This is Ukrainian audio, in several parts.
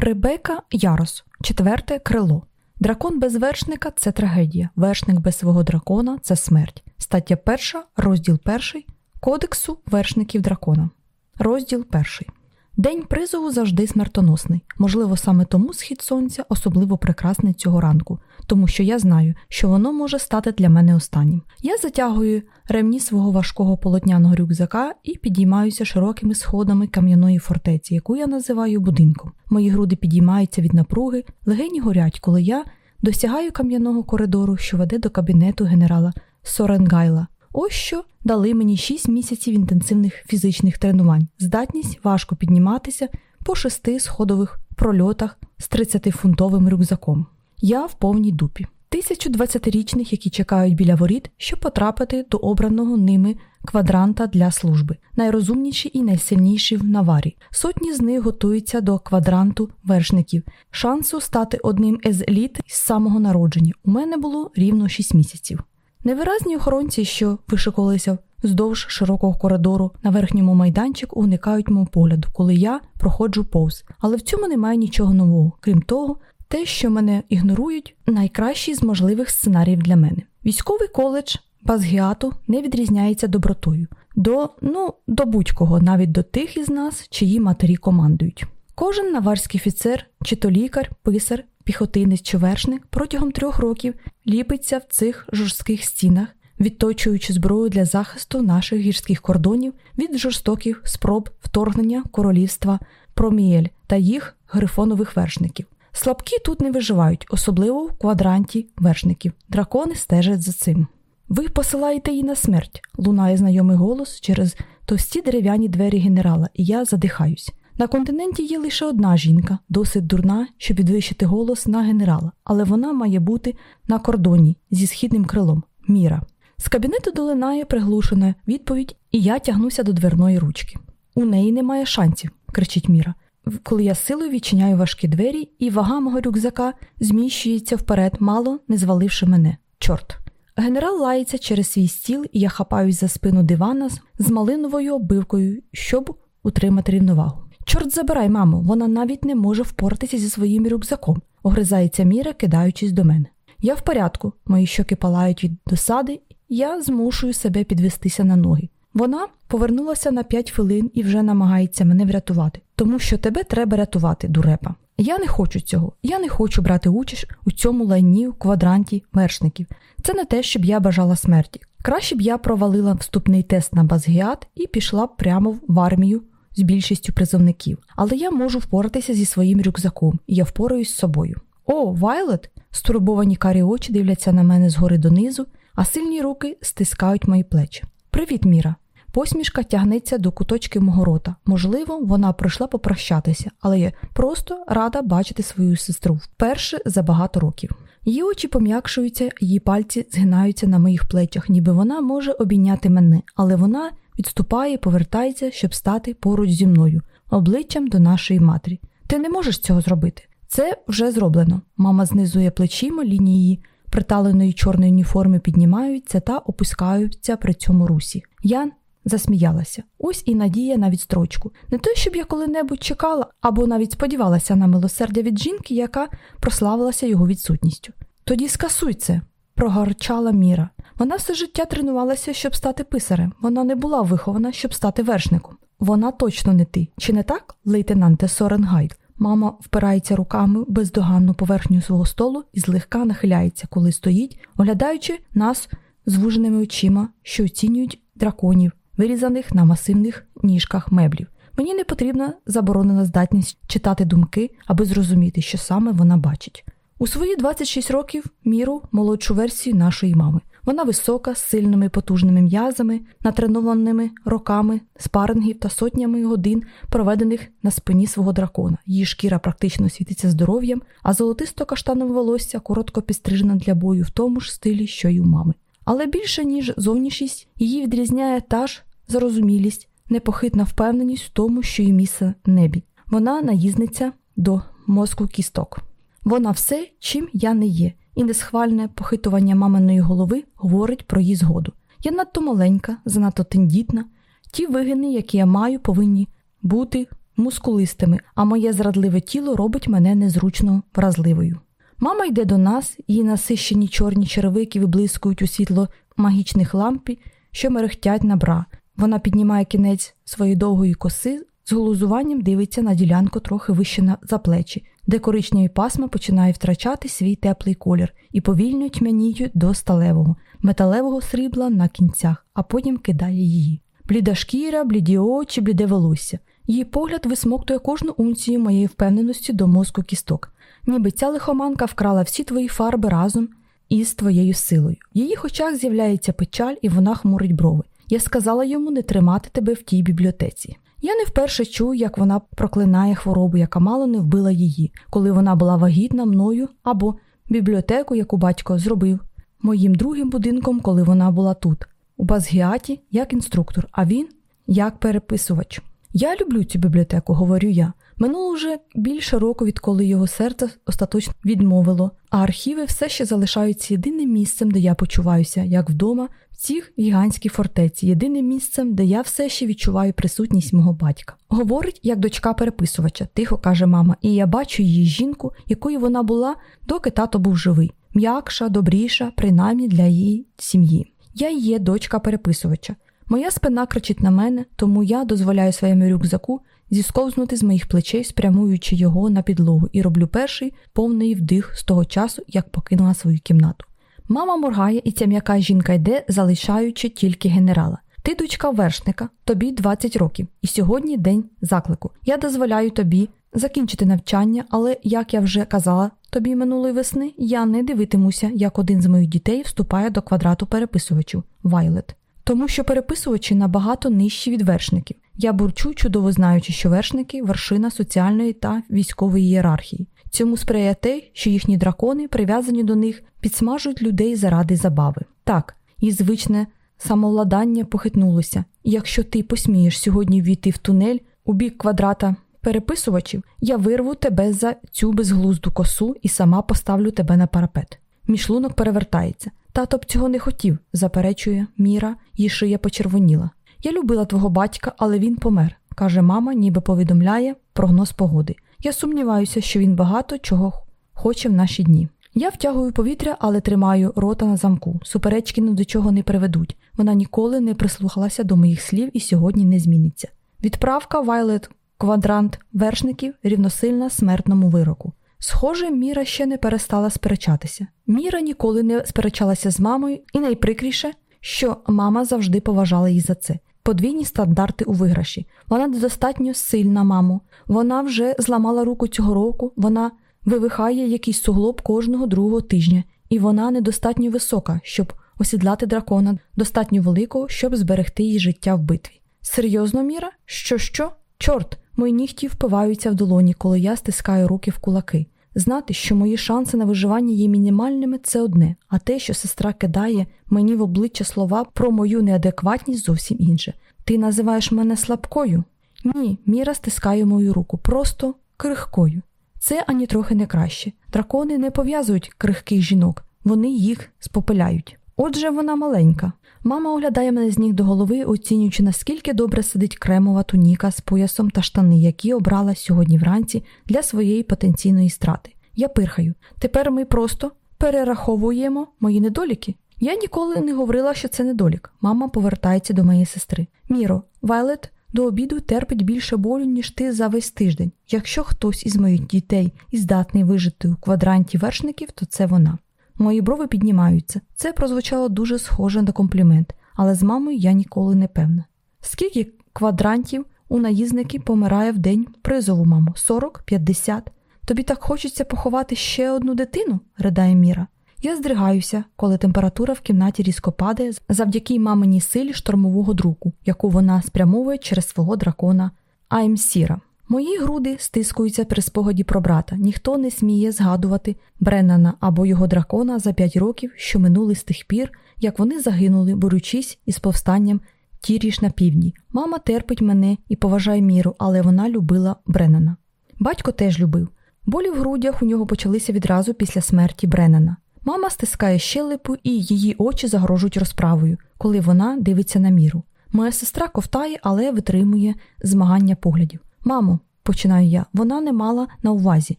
Ребека Ярос, четверте крило. Дракон без вершника це трагедія. Вершник без свого дракона це смерть. Стаття перша, розділ перший Кодексу вершників дракона. Розділ перший. День призову завжди смертоносний. Можливо, саме тому схід сонця особливо прекрасний цього ранку, тому що я знаю, що воно може стати для мене останнім. Я затягую ремні свого важкого полотняного рюкзака і підіймаюся широкими сходами кам'яної фортеці, яку я називаю будинком. Мої груди підіймаються від напруги, легені горять, коли я досягаю кам'яного коридору, що веде до кабінету генерала Соренгайла. Ось що дали мені 6 місяців інтенсивних фізичних тренувань, здатність важко підніматися по шести сходових прольотах з 30-фунтовим рюкзаком. Я в повній дупі. Тисячу 20-річних, які чекають біля воріт, щоб потрапити до обраного ними квадранта для служби, найрозумніші і найсильніші в наварі. Сотні з них готуються до квадранту вершників, шансу стати одним із еліт з самого народження. У мене було рівно 6 місяців. Невиразні охоронці, що вишикувалися вздовж широкого коридору на верхньому майданчику, уникають мого погляду, коли я проходжу повз. Але в цьому немає нічого нового, крім того, те, що мене ігнорують, найкращий з можливих сценаріїв для мене. Військовий коледж Базгіату не відрізняється добротою до ну до будь-кого, навіть до тих із нас, чиї матері командують. Кожен наварський офіцер, чи то лікар, писар, піхотинець чи вершник протягом трьох років ліпиться в цих жорстких стінах, відточуючи зброю для захисту наших гірських кордонів від жорстоких спроб вторгнення королівства Проміель та їх грифонових вершників. Слабкі тут не виживають, особливо в квадранті вершників. Дракони стежать за цим. Ви посилаєте її на смерть, лунає знайомий голос через товсті дерев'яні двері генерала, і я задихаюсь. На континенті є лише одна жінка, досить дурна, щоб підвищити голос на генерала, але вона має бути на кордоні зі східним крилом Міра. З кабінету долинає приглушена відповідь, і я тягнуся до дверної ручки. У неї немає шансів, кричить Міра. Коли я силою відчиняю важкі двері, і вага мого рюкзака зміщується вперед, мало не зваливши мене. Чорт. Генерал лається через свій стіл, і я хапаюсь за спину дивана з малиновою оббивкою, щоб утримати рівновагу. Чорт забирай, мамо, вона навіть не може впоратися зі своїм рюкзаком, огризається Міра, кидаючись до мене. Я в порядку, мої щоки палають від досади, я змушую себе підвестися на ноги. Вона повернулася на п'ять хвилин і вже намагається мене врятувати, тому що тебе треба рятувати, дурепа. Я не хочу цього. Я не хочу брати участь у цьому лайні квадранті вершників. Це не те, щоб я бажала смерті. Краще б я провалила вступний тест на базгіат і пішла прямо в армію з більшістю призовників. Але я можу впоратися зі своїм рюкзаком, і я впораюсь з собою. О, Вайлет! Стурбовані карі очі дивляться на мене згори донизу, а сильні руки стискають мої плечі. Привіт, Міра! Посмішка тягнеться до куточки мого рота. Можливо, вона прийшла попрощатися, але я просто рада бачити свою сестру вперше за багато років. Її очі пом'якшуються, її пальці згинаються на моїх плечах, ніби вона може обійняти мене, але вона відступає, повертається, щоб стати поруч зі мною, обличчям до нашої матері. Ти не можеш цього зробити. Це вже зроблено. Мама знизує плечима, лінії приталеної чорної уніформи піднімаються та опускаються при цьому русі. Я засміялася. Ось і надія на відстрочку. Не те, щоб я коли-небудь чекала або навіть сподівалася на милосердя від жінки, яка прославилася його відсутністю. Тоді скасуй це, прогарчала Міра. Вона все життя тренувалася, щоб стати писарем. Вона не була вихована, щоб стати вершником. Вона точно не ти. Чи не так, лейтенанте Соренгайд? Мама впирається руками в бездоганну поверхню свого столу і злегка нахиляється, коли стоїть, оглядаючи нас звуженими очима, що оцінюють драконів, вирізаних на масивних ніжках меблів. Мені не потрібна заборонена здатність читати думки, аби зрозуміти, що саме вона бачить. У свої 26 років міру молодшу версію нашої мами. Вона висока, з сильними потужними м'язами, натренованими роками, спарингів та сотнями годин, проведених на спині свого дракона. Її шкіра практично світиться здоров'ям, а золотисто каштанове волосся коротко підстрижена для бою в тому ж стилі, що й у мами. Але більше ніж зовнішність, її відрізняє та ж зарозумілість, непохитна впевненість в тому, що її місце небі. Вона наїзниця до мозку кісток. Вона все, чим я не є, і несхвальне похитування маминої голови говорить про її згоду. Я надто маленька, занадто тендітна. Ті вигини, які я маю, повинні бути мускулистими, а моє зрадливе тіло робить мене незручно вразливою. Мама йде до нас, її насищені чорні черевики виблискують у світло магічних лампі, що мерехтять на бра. Вона піднімає кінець своєї довгої коси, з глузуванням дивиться на ділянку трохи вище за плечі, де коричневі пасма починає втрачати свій теплий колір і повільно тьмяніють до сталевого, металевого срібла на кінцях, а потім кидає її. Бліда шкіра, бліді очі, бліде волосся. Її погляд висмоктує кожну унцію моєї впевненості до мозку кісток, ніби ця лихоманка вкрала всі твої фарби разом із твоєю силою. В її очах з'являється печаль, і вона хмурить брови. Я сказала йому не тримати тебе в тій бібліотеці. Я не вперше чую, як вона проклинає хворобу, яка мало не вбила її, коли вона була вагітна мною або бібліотеку, яку батько зробив моїм другим будинком, коли вона була тут, у Базгіаті як інструктор, а він як переписувач. Я люблю цю бібліотеку, говорю я. Минуло вже більше року, відколи його серце остаточно відмовило, а архіви все ще залишаються єдиним місцем, де я почуваюся, як вдома, цій гігантській фортеці, єдиним місцем, де я все ще відчуваю присутність мого батька. Говорить, як дочка переписувача, тихо каже мама, і я бачу її жінку, якою вона була, доки тато був живий, м'якша, добріша, принаймні для її сім'ї. Я є дочка переписувача. Моя спина кричить на мене, тому я дозволяю своєму рюкзаку зісковзнути з моїх плечей, спрямуючи його на підлогу, і роблю перший повний вдих з того часу, як покинула свою кімнату. Мама моргає, і ця м'яка жінка йде, залишаючи тільки генерала. Ти дочка вершника, тобі 20 років, і сьогодні день заклику. Я дозволяю тобі закінчити навчання, але, як я вже казала тобі минулої весни, я не дивитимуся, як один з моїх дітей вступає до квадрату переписувачів Вайлет тому що переписувачі набагато нижчі від вершників. Я бурчу, чудово знаючи, що вершники вершина соціальної та військової ієрархії. Цьому сприяє те, що їхні дракони, прив'язані до них, підсмажують людей заради забави. Так, і звичне самовладання похитнулося, якщо ти посмієш сьогодні війти в тунель у бік квадрата переписувачів, я вирву тебе за цю безглузду косу і сама поставлю тебе на парапет. Мішлунок перевертається. Тато б цього не хотів, заперечує Міра, її шия почервоніла. Я любила твого батька, але він помер, каже мама, ніби повідомляє прогноз погоди. Я сумніваюся, що він багато чого хоче в наші дні. Я втягую повітря, але тримаю рота на замку. Суперечки ні до чого не приведуть. Вона ніколи не прислухалася до моїх слів і сьогодні не зміниться. Відправка Вайлет квадрант вершників рівносильна смертному вироку. Схоже, Міра ще не перестала сперечатися. Міра ніколи не сперечалася з мамою, і найприкріше, що мама завжди поважала її за це. Подвійні стандарти у виграші. Вона недостатньо сильна, мамо. Вона вже зламала руку цього року, вона вивихає якийсь суглоб кожного другого тижня, і вона недостатньо висока, щоб осідлати дракона, достатньо великого, щоб зберегти її життя в битві. Серйозно, Міра? Що, що? Чорт, мої нігті впиваються в долоні, коли я стискаю руки в кулаки. Знати, що мої шанси на виживання є мінімальними, це одне, а те, що сестра кидає мені в обличчя слова про мою неадекватність зовсім інше. Ти називаєш мене слабкою? Ні, Міра стискає мою руку, просто крихкою. Це ані трохи не краще. Дракони не пов'язують крихких жінок, вони їх спопиляють. Отже, вона маленька. Мама оглядає мене з ніг до голови, оцінюючи, наскільки добре сидить кремова туніка з поясом та штани, які обрала сьогодні вранці для своєї потенційної страти. Я пирхаю. Тепер ми просто перераховуємо мої недоліки. Я ніколи не говорила, що це недолік. Мама повертається до моєї сестри. Міро, Вайлет до обіду терпить більше болю, ніж ти за весь тиждень. Якщо хтось із моїх дітей і здатний вижити у квадранті вершників, то це вона. Мої брови піднімаються. Це прозвучало дуже схоже на комплімент, але з мамою я ніколи не певна. Скільки квадрантів у наїзники помирає в день призову, мамо? 40, 50? Тобі так хочеться поховати ще одну дитину? ридає Міра. Я здригаюся, коли температура в кімнаті різко падає завдяки маминій силі штормового друку, яку вона спрямовує через свого дракона Аймсіра. Мої груди стискуються при спогаді про брата. Ніхто не сміє згадувати Бреннана або його дракона за п'ять років, що минули з тих пір, як вони загинули, борючись із повстанням тіріш на півдні. Мама терпить мене і поважає Міру, але вона любила Бреннана. Батько теж любив. Болі в грудях у нього почалися відразу після смерті Бреннана. Мама стискає щелепу і її очі загрожують розправою, коли вона дивиться на міру. Моя сестра ковтає, але витримує змагання поглядів. Мамо, починаю я. Вона не мала на увазі.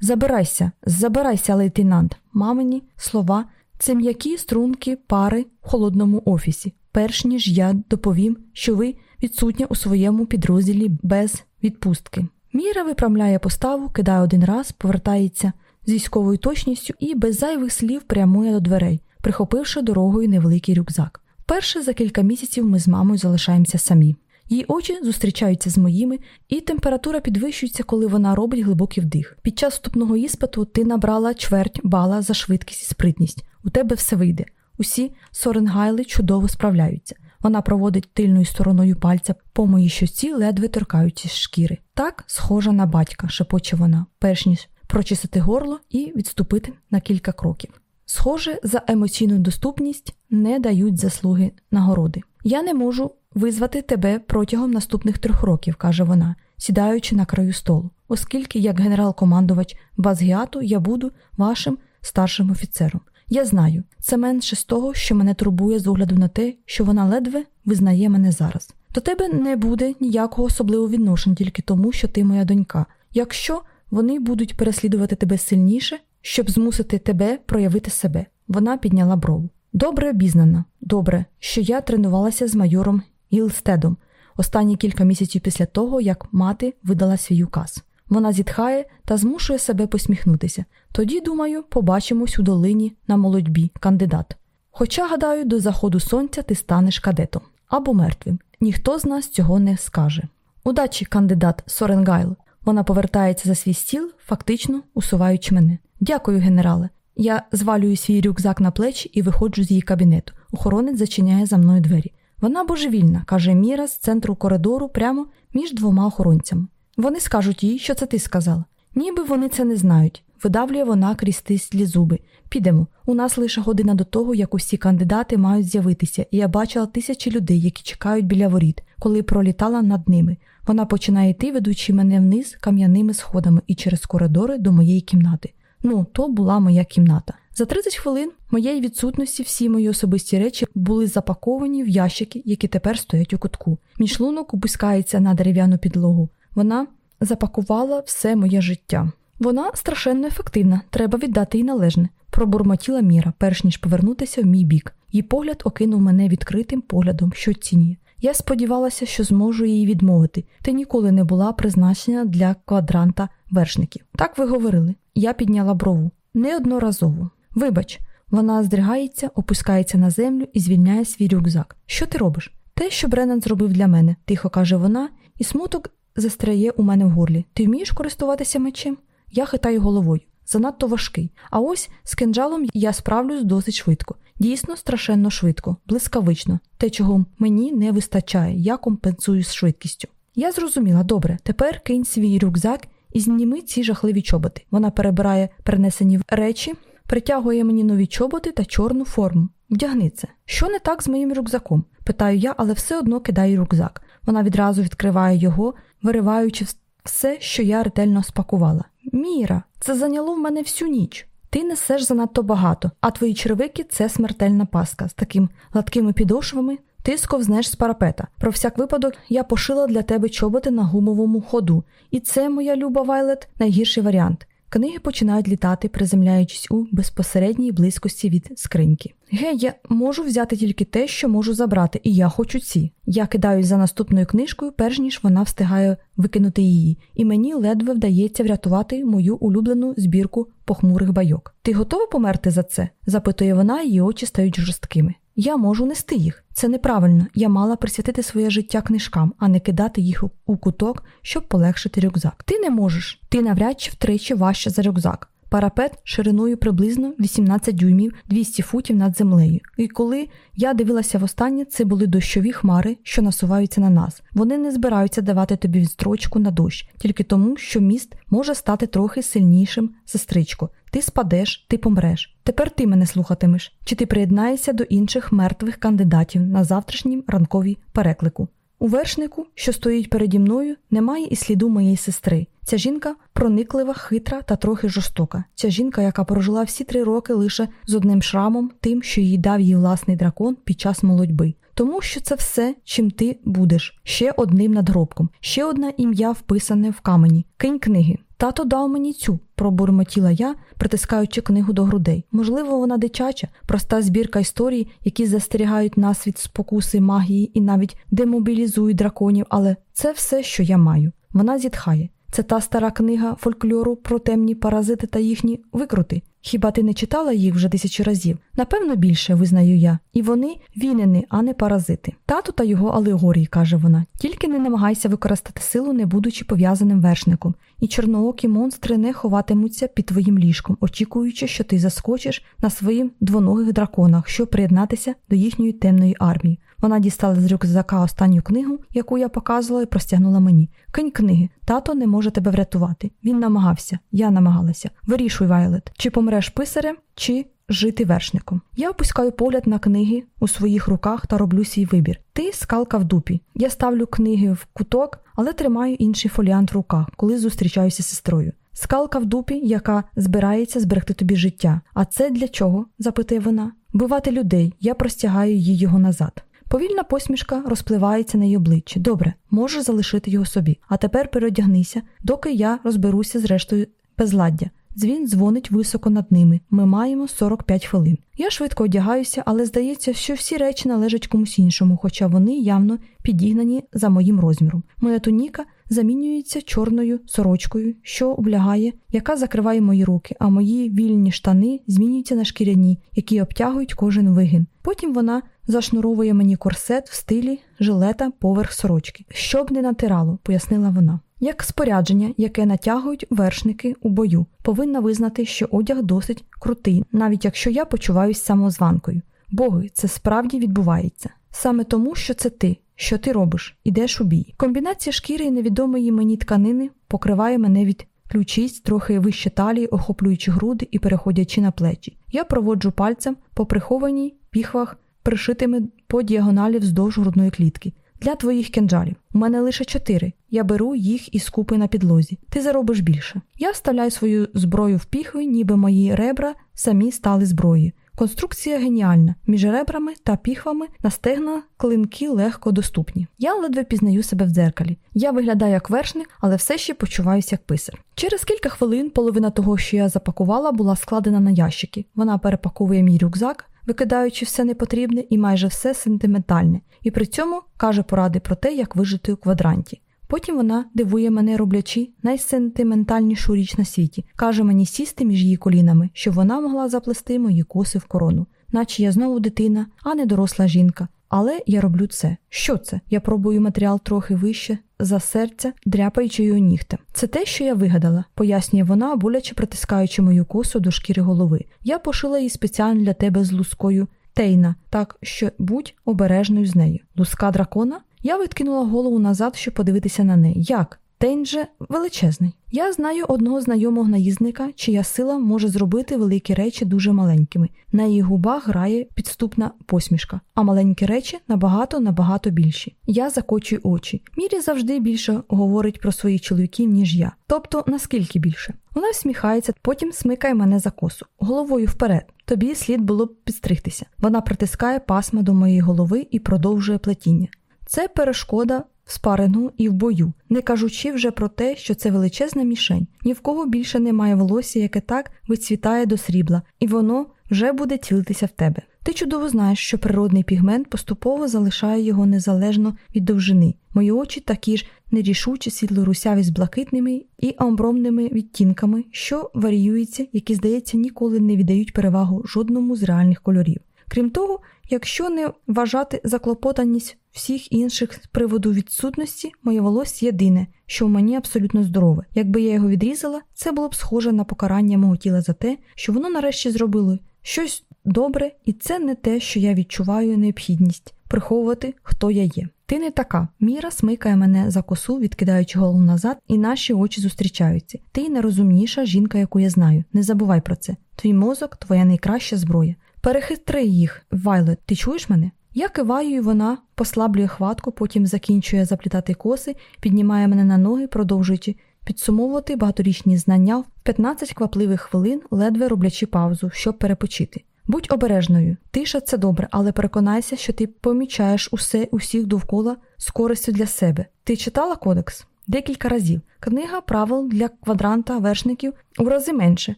Забирайся, забирайся, лейтенант. Мамині слова це м'які струнки пари в холодному офісі, перш ніж я доповім, що ви відсутня у своєму підрозділі без відпустки. Міра виправляє поставу, кидає один раз, повертається з військовою точністю і без зайвих слів прямує до дверей, прихопивши дорогою невеликий рюкзак. Вперше за кілька місяців ми з мамою залишаємося самі. Її очі зустрічаються з моїми, і температура підвищується, коли вона робить глибокий вдих. Під час вступного іспиту ти набрала чверть бала за швидкість і спритність. У тебе все вийде. Усі соренгайли чудово справляються. Вона проводить тильною стороною пальця по моїй щоці, ледве торкаючись шкіри. Так схожа на батька, шепоче вона, перш ніж прочистити горло і відступити на кілька кроків. Схоже, за емоційну доступність не дають заслуги нагороди. Я не можу визвати тебе протягом наступних трьох років, каже вона, сідаючи на краю столу, оскільки, як генерал-командувач Базгіату, я буду вашим старшим офіцером. Я знаю, це менше з того, що мене турбує з огляду на те, що вона ледве визнає мене зараз. До тебе не буде ніякого особливого відношення тільки тому, що ти моя донька. Якщо вони будуть переслідувати тебе сильніше, щоб змусити тебе проявити себе. Вона підняла брову. Добре обізнана, добре, що я тренувалася з майором Гілстедом останні кілька місяців після того, як мати видала свій указ. Вона зітхає та змушує себе посміхнутися. Тоді, думаю, побачимось у долині на молодьбі, кандидат. Хоча, гадаю, до заходу сонця ти станеш кадетом або мертвим. Ніхто з нас цього не скаже. Удачі, кандидат Соренгайл. Вона повертається за свій стіл, фактично усуваючи мене. Дякую, генерале. Я звалюю свій рюкзак на плечі і виходжу з її кабінету. Охоронець зачиняє за мною двері. Вона божевільна, каже Міра з центру коридору прямо між двома охоронцями. Вони скажуть їй, що це ти сказала. Ніби вони це не знають. Видавлює вона крізь стислі зуби. Підемо. У нас лише година до того, як усі кандидати мають з'явитися, і я бачила тисячі людей, які чекають біля воріт, коли пролітала над ними. Вона починає йти, ведучи мене вниз кам'яними сходами і через коридори до моєї кімнати. Ну, то була моя кімната. За 30 хвилин моєї відсутності всі мої особисті речі були запаковані в ящики, які тепер стоять у кутку. Мій шлунок опускається на дерев'яну підлогу. Вона запакувала все моє життя. Вона страшенно ефективна, треба віддати їй належне. Пробурмотіла міра, перш ніж повернутися в мій бік. Її погляд окинув мене відкритим поглядом, що цінює. Я сподівалася, що зможу її відмовити. Ти ніколи не була призначена для квадранта вершників. Так ви говорили. Я підняла брову. Неодноразово. Вибач, вона здригається, опускається на землю і звільняє свій рюкзак. Що ти робиш? Те, що Бреннан зробив для мене, тихо каже вона, і смуток застряє у мене в горлі. Ти вмієш користуватися мечем? Я хитаю головою. Занадто важкий. А ось з кинджалом я справлюсь досить швидко. Дійсно, страшенно швидко, блискавично, те, чого мені не вистачає, я компенсую з швидкістю. Я зрозуміла, добре, тепер кинь свій рюкзак і зніми ці жахливі чоботи. Вона перебирає перенесені речі, притягує мені нові чоботи та чорну форму. Вдягни це. Що не так з моїм рюкзаком? Питаю я, але все одно кидаю рюкзак. Вона відразу відкриває його, вириваючи все, що я ретельно спакувала. Міра, це зайняло в мене всю ніч. Ти несеш занадто багато, а твої червики це смертельна паска з таким гладкими підошвами. Ти сковзнеш з парапета. Про всяк випадок я пошила для тебе чоботи на гумовому ходу, і це, моя люба Вайлет, найгірший варіант. Книги починають літати, приземляючись у безпосередній близькості від скриньки. Ге, я можу взяти тільки те, що можу забрати, і я хочу ці. Я кидаюсь за наступною книжкою, перш ніж вона встигає викинути її, і мені ледве вдається врятувати мою улюблену збірку похмурих байок. Ти готова померти за це? запитує вона, її очі стають жорсткими. Я можу нести їх. Це неправильно. Я мала присвятити своє життя книжкам, а не кидати їх у куток, щоб полегшити рюкзак. Ти не можеш. Ти навряд чи втричі важче за рюкзак. Парапет шириною приблизно 18 дюймів 200 футів над землею. І коли я дивилася востаннє, це були дощові хмари, що насуваються на нас. Вони не збираються давати тобі відстрочку на дощ, тільки тому, що міст може стати трохи сильнішим, сестричко. Ти спадеш, ти помреш. Тепер ти мене слухатимеш. Чи ти приєднаєшся до інших мертвих кандидатів на завтрашнім ранковій переклику? У вершнику, що стоїть переді мною, немає і сліду моєї сестри. Ця жінка прониклива, хитра та трохи жорстока. Ця жінка, яка прожила всі три роки лише з одним шрамом, тим, що їй дав її власний дракон під час молодьби. Тому що це все, чим ти будеш, ще одним надгробком, ще одне ім'я вписане в камені. Кинь книги. Тато дав мені цю, пробурмотіла я, притискаючи книгу до грудей. Можливо, вона дитяча, проста збірка історій, які застерігають нас від спокуси магії і навіть демобілізують драконів, але це все, що я маю. Вона зітхає. Це та стара книга фольклору про темні паразити та їхні викрути. Хіба ти не читала їх вже тисячу разів? Напевно, більше, визнаю я. І вони вінини, а не паразити. Тату та його алегорії, каже вона. Тільки не намагайся використати силу, не будучи пов'язаним вершником, і чорноокі монстри не ховатимуться під твоїм ліжком, очікуючи, що ти заскочиш на своїм двоногих драконах, щоб приєднатися до їхньої темної армії. Вона дістала з рюкзака останню книгу, яку я показувала, і простягнула мені. Кинь книги, тато не може тебе врятувати. Він намагався, я намагалася. Вирішуй, Вайлет, чи помреш писарем, чи жити вершником. Я опускаю погляд на книги у своїх руках та роблю свій вибір. Ти скалка в дупі. Я ставлю книги в куток, але тримаю інший фоліант в руках, коли зустрічаюся з сестрою. Скалка в дупі, яка збирається зберегти тобі життя. А це для чого? запитує вона. Бивати людей, я простягаю їй його назад. Повільна посмішка розпливається на її обличчі. Добре, можеш залишити його собі. А тепер переодягнися, доки я розберуся з рештою безладдя. Дзвін дзвонить високо над ними. Ми маємо 45 хвилин. Я швидко одягаюся, але здається, що всі речі належать комусь іншому, хоча вони явно підігнані за моїм розміром. Моя туніка замінюється чорною сорочкою, що облягає, яка закриває мої руки, а мої вільні штани змінюються на шкіряні, які обтягують кожен вигін. Потім вона зашнуровує мені корсет в стилі жилета поверх сорочки, щоб не натирало, пояснила вона. Як спорядження, яке натягують вершники у бою, повинна визнати, що одяг досить крутий, навіть якщо я почуваюся самозванкою. Боги, це справді відбувається. Саме тому, що це ти, що ти робиш, ідеш у бій. Комбінація шкіри і невідомої мені тканини покриває мене від ключиць трохи вище талії, охоплюючи груди і переходячи на плечі. Я проводжу пальцем по прихованій піхвах, пришитими по діагоналі вздовж грудної клітки. Для твоїх кенджалів. У мене лише чотири. Я беру їх із купи на підлозі. Ти заробиш більше. Я вставляю свою зброю в піхви, ніби мої ребра самі стали зброєю. Конструкція геніальна. Між ребрами та піхвами на стегна клинки легко доступні. Я ледве пізнаю себе в дзеркалі. Я виглядаю як вершник, але все ще почуваюся як писар. Через кілька хвилин половина того, що я запакувала, була складена на ящики. Вона перепаковує мій рюкзак, викидаючи все непотрібне і майже все сентиментальне, і при цьому каже поради про те, як вижити у квадранті. Потім вона дивує мене, роблячи найсентиментальнішу річ на світі, каже мені сісти між її колінами, щоб вона могла заплести мої коси в корону, наче я знову дитина, а не доросла жінка. Але я роблю це. Що це? Я пробую матеріал трохи вище за серця, дряпаючи його нігтем. Це те, що я вигадала, пояснює вона, боляче притискаючи мою косу до шкіри голови. Я пошила її спеціально для тебе з лускою Тейна, так що будь обережною з нею. Луска дракона? Я відкинула голову назад, щоб подивитися на неї. Як? Тейн же величезний. Я знаю одного знайомого наїзника, чия сила може зробити великі речі дуже маленькими. На її губах грає підступна посмішка, а маленькі речі набагато набагато більші. Я закочую очі. Мірі завжди більше говорить про своїх чоловіків, ніж я. Тобто наскільки більше. Вона всміхається, потім смикає мене за косу, головою вперед. Тобі слід було б підстригтися. Вона притискає пасма до моєї голови і продовжує плетіння. Це перешкода в спарингу і в бою, не кажучи вже про те, що це величезна мішень. Ні в кого більше немає волосся, яке так вицвітає до срібла, і воно вже буде цілитися в тебе. Ти чудово знаєш, що природний пігмент поступово залишає його незалежно від довжини. Мої очі такі ж нерішучі світлорусяві з блакитними і амбромними відтінками, що варіюються, які, здається, ніколи не віддають перевагу жодному з реальних кольорів. Крім того, якщо не вважати заклопотаність всіх інших з приводу відсутності, моє волосся єдине, що в мені абсолютно здорове. Якби я його відрізала, це було б схоже на покарання мого тіла за те, що воно нарешті зробило щось добре, і це не те, що я відчуваю необхідність приховувати, хто я є. Ти не така. Міра смикає мене за косу, відкидаючи голову назад, і наші очі зустрічаються. Ти найрозумніша жінка, яку я знаю. Не забувай про це. Твій мозок, твоя найкраща зброя. Перехитри їх, Вайлет, ти чуєш мене? Я киваю, і вона послаблює хватку, потім закінчує заплітати коси, піднімає мене на ноги, продовжуючи підсумовувати багаторічні знання в 15 квапливих хвилин, ледве роблячи паузу, щоб перепочити. Будь обережною, тиша це добре, але переконайся, що ти помічаєш усе усіх довкола з користю для себе. Ти читала кодекс? Декілька разів. Книга правил для квадранта вершників у рази менше,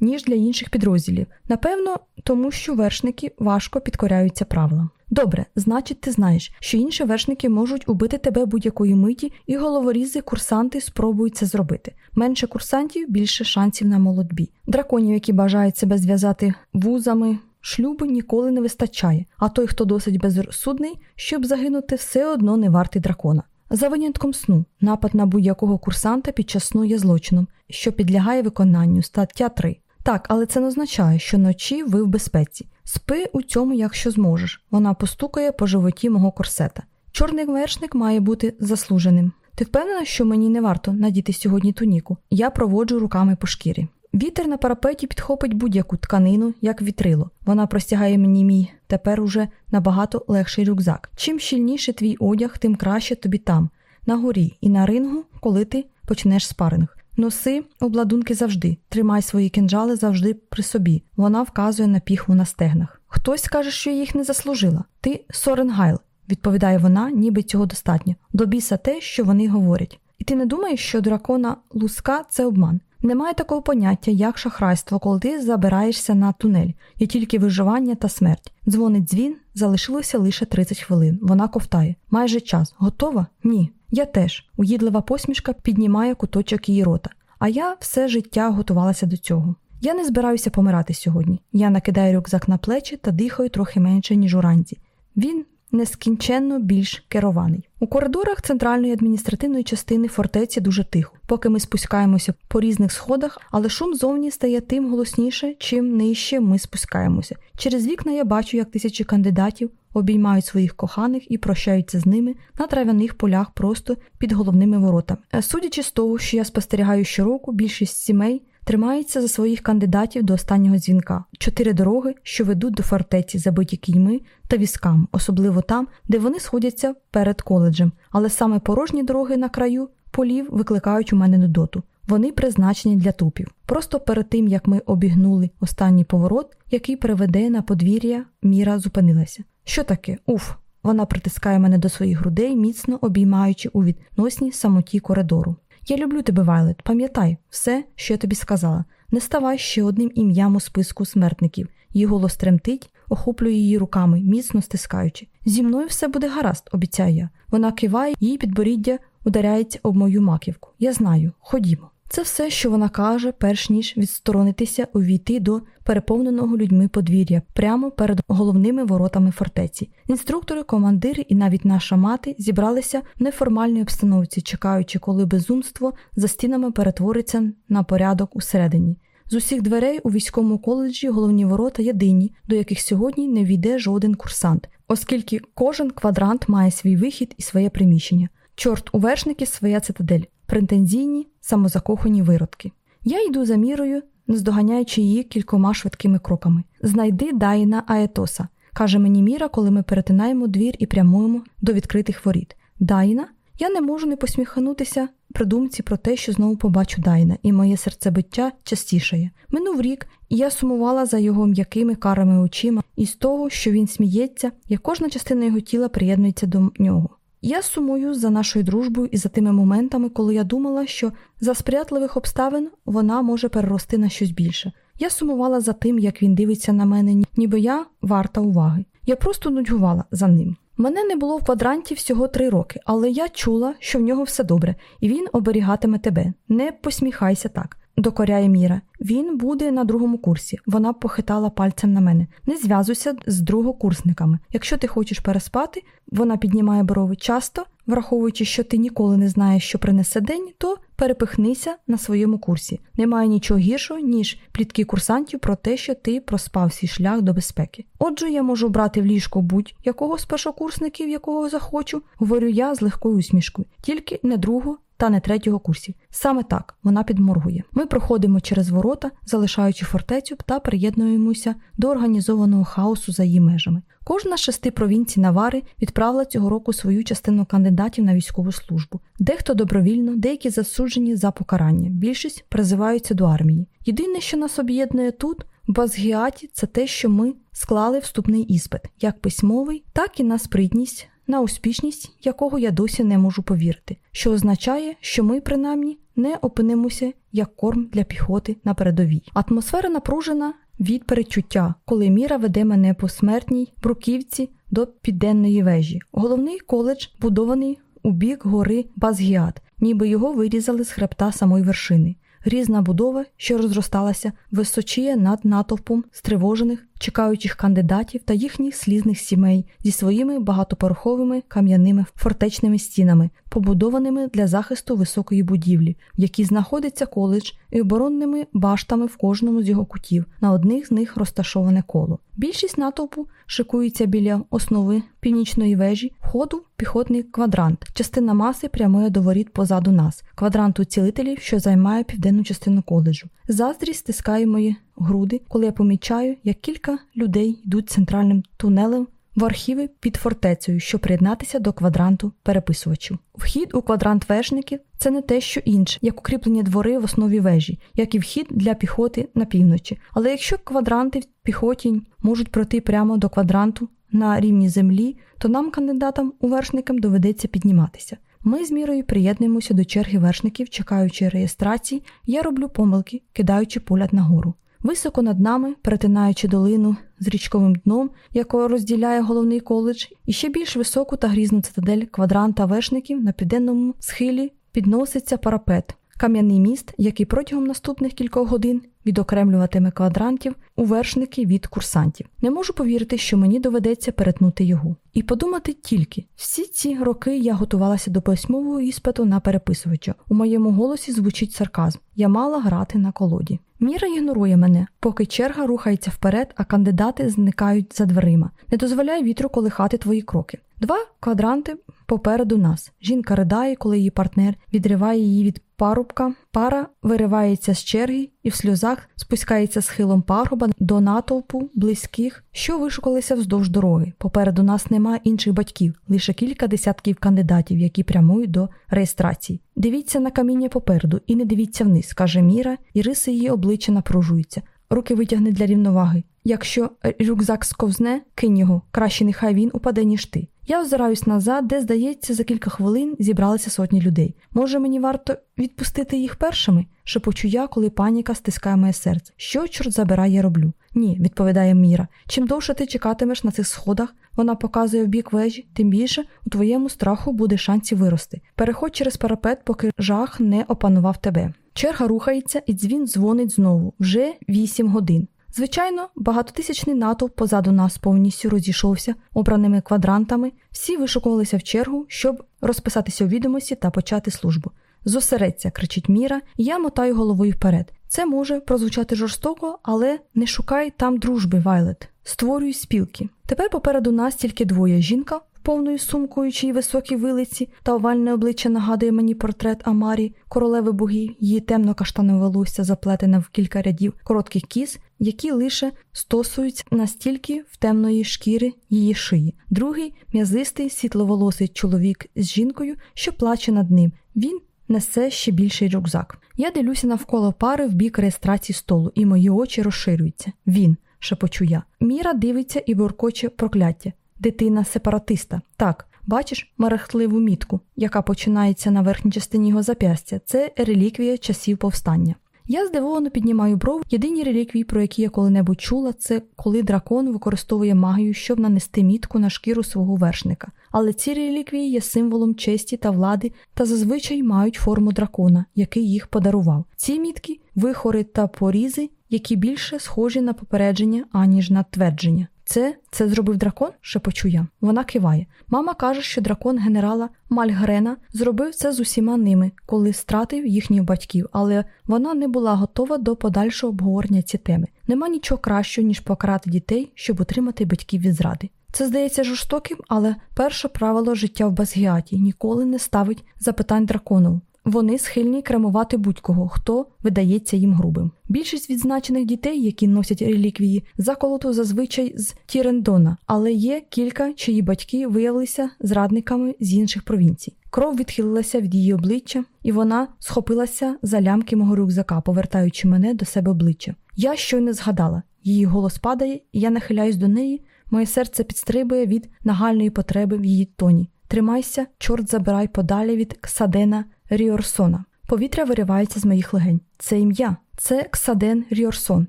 ніж для інших підрозділів. Напевно, тому що вершники важко підкоряються правилам. Добре, значить, ти знаєш, що інші вершники можуть убити тебе будь-якої миті, і головорізи, курсанти спробують це зробити. Менше курсантів, більше шансів на молодьбі. Драконів, які бажають себе зв'язати вузами. Шлюбу ніколи не вистачає, а той, хто досить безрозсудний, щоб загинути, все одно не вартий дракона. За винятком сну, напад на будь-якого курсанта під час сну є злочином, що підлягає виконанню стаття 3. Так, але це не означає, що ночі ви в безпеці. Спи у цьому, якщо зможеш. Вона постукає по животі мого корсета. Чорний вершник має бути заслуженим. Ти впевнена, що мені не варто надіти сьогодні туніку? Я проводжу руками по шкірі. Вітер на парапеті підхопить будь-яку тканину, як вітрило. Вона простягає мені мій тепер уже набагато легший рюкзак. Чим щільніше твій одяг, тим краще тобі там, на горі і на рингу, коли ти почнеш спаринг. Носи обладунки завжди, тримай свої кинджали завжди при собі. Вона вказує на піхву на стегнах. Хтось каже, що їх не заслужила. Ти Соренгайл, відповідає вона, ніби цього достатньо. До біса те, що вони говорять. І ти не думаєш, що дракона луска це обман. Немає такого поняття, як шахрайство, коли ти забираєшся на тунель, є тільки виживання та смерть. Дзвонить дзвін, залишилося лише 30 хвилин. Вона ковтає. Майже час. Готова? Ні. Я теж. Уїдлива посмішка піднімає куточок її рота. А я все життя готувалася до цього. Я не збираюся помирати сьогодні. Я накидаю рюкзак на плечі та дихаю трохи менше, ніж уранці. Він нескінченно більш керований. У коридорах центральної адміністративної частини фортеці дуже тихо, поки ми спускаємося по різних сходах, але шум зовні стає тим голосніше, чим нижче ми спускаємося. Через вікна я бачу, як тисячі кандидатів обіймають своїх коханих і прощаються з ними на трав'яних полях просто під головними воротами. Е, судячи з того, що я спостерігаю щороку, більшість сімей тримається за своїх кандидатів до останнього дзвінка. Чотири дороги, що ведуть до фортеці, забиті кійми та візками, особливо там, де вони сходяться перед коледжем. Але саме порожні дороги на краю полів викликають у мене нудоту. Вони призначені для трупів. Просто перед тим як ми обігнули останній поворот, який приведе на подвір'я, міра зупинилася. Що таке? Уф! Вона притискає мене до своїх грудей, міцно обіймаючи у відносній самоті коридору. Я люблю тебе, Вайлет, пам'ятай все, що я тобі сказала. Не ставай ще одним ім'ям у списку смертників. Її голос тремтить, охоплює її руками, міцно стискаючи. Зі мною все буде гаразд, обіцяю я. Вона киває, її підборіддя ударяється об мою маківку. Я знаю, ходімо. Це все, що вона каже, перш ніж відсторонитися, увійти до переповненого людьми подвір'я прямо перед головними воротами фортеці. Інструктори, командири і навіть наша мати зібралися в неформальній обстановці, чекаючи, коли безумство за стінами перетвориться на порядок усередині. З усіх дверей у військовому коледжі головні ворота єдині, до яких сьогодні не війде жоден курсант, оскільки кожен квадрант має свій вихід і своє приміщення. Чорт у вершники своя цитадель претензійні, самозакохані виродки. Я йду за мірою, наздоганяючи її кількома швидкими кроками. Знайди Дайна Аетоса, каже мені Міра, коли ми перетинаємо двір і прямуємо до відкритих воріт. Дайна? Я не можу не посміхнутися при думці про те, що знову побачу Дайна, і моє серцебиття частішає. Минув рік, і я сумувала за його м'якими карами очима, і з того, що він сміється, як кожна частина його тіла приєднується до нього. Я сумую за нашою дружбою і за тими моментами, коли я думала, що за сприятливих обставин вона може перерости на щось більше. Я сумувала за тим, як він дивиться на мене, ніби я варта уваги. Я просто нудьгувала за ним. Мене не було в квадранті всього три роки, але я чула, що в нього все добре, і він оберігатиме тебе. Не посміхайся так докоряє Міра. Він буде на другому курсі. Вона похитала пальцем на мене. Не зв'язуйся з другокурсниками. Якщо ти хочеш переспати, вона піднімає брови часто, враховуючи, що ти ніколи не знаєш, що принесе день, то перепихнися на своєму курсі. Немає нічого гіршого, ніж плітки курсантів про те, що ти проспав свій шлях до безпеки. Отже, я можу брати в ліжко будь-якого з першокурсників, якого захочу, говорю я з легкою усмішкою, тільки не другого та не третього курсів. Саме так вона підморгує. Ми проходимо через ворота, залишаючи фортецю та приєднуємося до організованого хаосу за її межами. Кожна з шести провінцій Навари відправила цього року свою частину кандидатів на військову службу. Дехто добровільно, деякі засуджені за покарання. Більшість призиваються до армії. Єдине, що нас об'єднує тут, в Базгіаті, це те, що ми склали вступний іспит, як письмовий, так і на спритність, на успішність, якого я досі не можу повірити, що означає, що ми, принаймні, не опинимося як корм для піхоти на передовій. Атмосфера напружена від перечуття, коли міра веде мене по смертній бруківці до південної вежі. Головний коледж будований у бік гори Базгіат, ніби його вирізали з хребта самої вершини. Грізна будова, що розросталася, височіє над натовпом стривожених, чекаючих кандидатів та їхніх слізних сімей зі своїми багатопороховими кам'яними фортечними стінами, побудованими для захисту високої будівлі, в якій знаходиться коледж і оборонними баштами в кожному з його кутів. На одних з них розташоване коло. Більшість натовпу шикується біля основи північної вежі, входу піхотний квадрант. Частина маси прямує до воріт позаду нас, квадранту цілителів, що займає південну частину коледжу. Заздрість стискає мої груди, коли я помічаю, як кілька людей йдуть центральним тунелем в архіви під фортецею, щоб приєднатися до квадранту переписувачів. Вхід у квадрант вежників це не те, що інше, як укріплені двори в основі вежі, як і вхід для піхоти на півночі. Але якщо квадранти в піхоті можуть пройти прямо до квадранту на рівні землі, то нам, кандидатам у вершникам, доведеться підніматися. Ми з мірою приєднуємося до черги вершників, чекаючи реєстрації, я роблю помилки, кидаючи погляд нагору. Високо над нами, перетинаючи долину з річковим дном, якого розділяє головний коледж, і ще більш високу та грізну цитадель квадранта вершників на південному схилі підноситься парапет, кам'яний міст, який протягом наступних кількох годин відокремлюватиме квадрантів у вершники від курсантів. Не можу повірити, що мені доведеться перетнути його. І подумати тільки, всі ці роки я готувалася до письмового іспиту на переписувача. У моєму голосі звучить сарказм. Я мала грати на колоді. Міра ігнорує мене, поки черга рухається вперед, а кандидати зникають за дверима. Не дозволяй вітру колихати твої кроки. Два квадранти попереду нас. Жінка ридає, коли її партнер відриває її від парубка. Пара виривається з черги і в сльозах спускається схилом паруба до натовпу близьких, що вишукалися вздовж дороги. Попереду нас немає інших батьків, лише кілька десятків кандидатів, які прямують до реєстрації. Дивіться на каміння попереду і не дивіться вниз, каже Міра, і риси її обличчя напружуються. Руки витягне для рівноваги. Якщо рюкзак сковзне, кинь його, краще нехай він упаде, ніж ти. Я озираюсь назад, де, здається, за кілька хвилин зібралися сотні людей. Може, мені варто відпустити їх першими? шепочу я, коли паніка стискає моє серце. Що, чорт забирає, я роблю? Ні, відповідає Міра. Чим довше ти чекатимеш на цих сходах, вона показує в бік вежі, тим більше у твоєму страху буде шансів вирости. Переходь через парапет, поки жах не опанував тебе. Черга рухається, і дзвін дзвонить знову вже вісім годин. Звичайно, багатотисячний натовп позаду нас повністю розійшовся обраними квадрантами, всі вишукувалися в чергу, щоб розписатися у відомості та почати службу. Зосередься, кричить Міра, і я мотаю головою вперед. Це може прозвучати жорстоко, але не шукай там дружби, Вайлет. Створюй спілки. Тепер попереду нас тільки двоє жінка повною сумкою, чиї високі вилиці та овальне обличчя нагадує мені портрет Амарі, королеви богів, її темно каштанове волосся заплетене в кілька рядів коротких кіз, які лише стосуються настільки в темної шкіри її шиї. Другий м'язистий світловолосий чоловік з жінкою, що плаче над ним. Він несе ще більший рюкзак. Я дивлюся навколо пари в бік реєстрації столу, і мої очі розширюються. Він, шепочу я. Міра дивиться і буркоче прокляття дитина сепаратиста. Так, бачиш мерехтливу мітку, яка починається на верхній частині його зап'ястя. Це реліквія часів повстання. Я здивовано піднімаю бров. Єдині реліквії, про які я коли-небудь чула, це коли дракон використовує магію, щоб нанести мітку на шкіру свого вершника. Але ці реліквії є символом честі та влади та зазвичай мають форму дракона, який їх подарував. Ці мітки вихори та порізи, які більше схожі на попередження, аніж на твердження. Це це зробив дракон? шепочу я. Вона киває. Мама каже, що дракон генерала Мальгрена зробив це з усіма ними, коли стратив їхніх батьків, але вона не була готова до подальшого обговорення ці теми. Нема нічого кращого, ніж покарати дітей, щоб отримати батьків від зради. Це здається жорстоким, але перше правило життя в Базгіаті ніколи не ставить запитань дракону. Вони схильні кремувати будь-кого, хто видається їм грубим. Більшість відзначених дітей, які носять реліквії, заколото зазвичай з Тірендона, але є кілька, чиї батьки виявилися зрадниками з інших провінцій. Кров відхилилася від її обличчя, і вона схопилася за лямки мого рюкзака, повертаючи мене до себе обличчя. Я щойно згадала, Її голос падає, і я нахиляюсь до неї. Моє серце підстрибує від нагальної потреби в її тоні. Тримайся, чорт забирай подалі від Ксадена Ріорсона. Повітря виривається з моїх легень. Це ім'я, це Ксаден Ріорсон,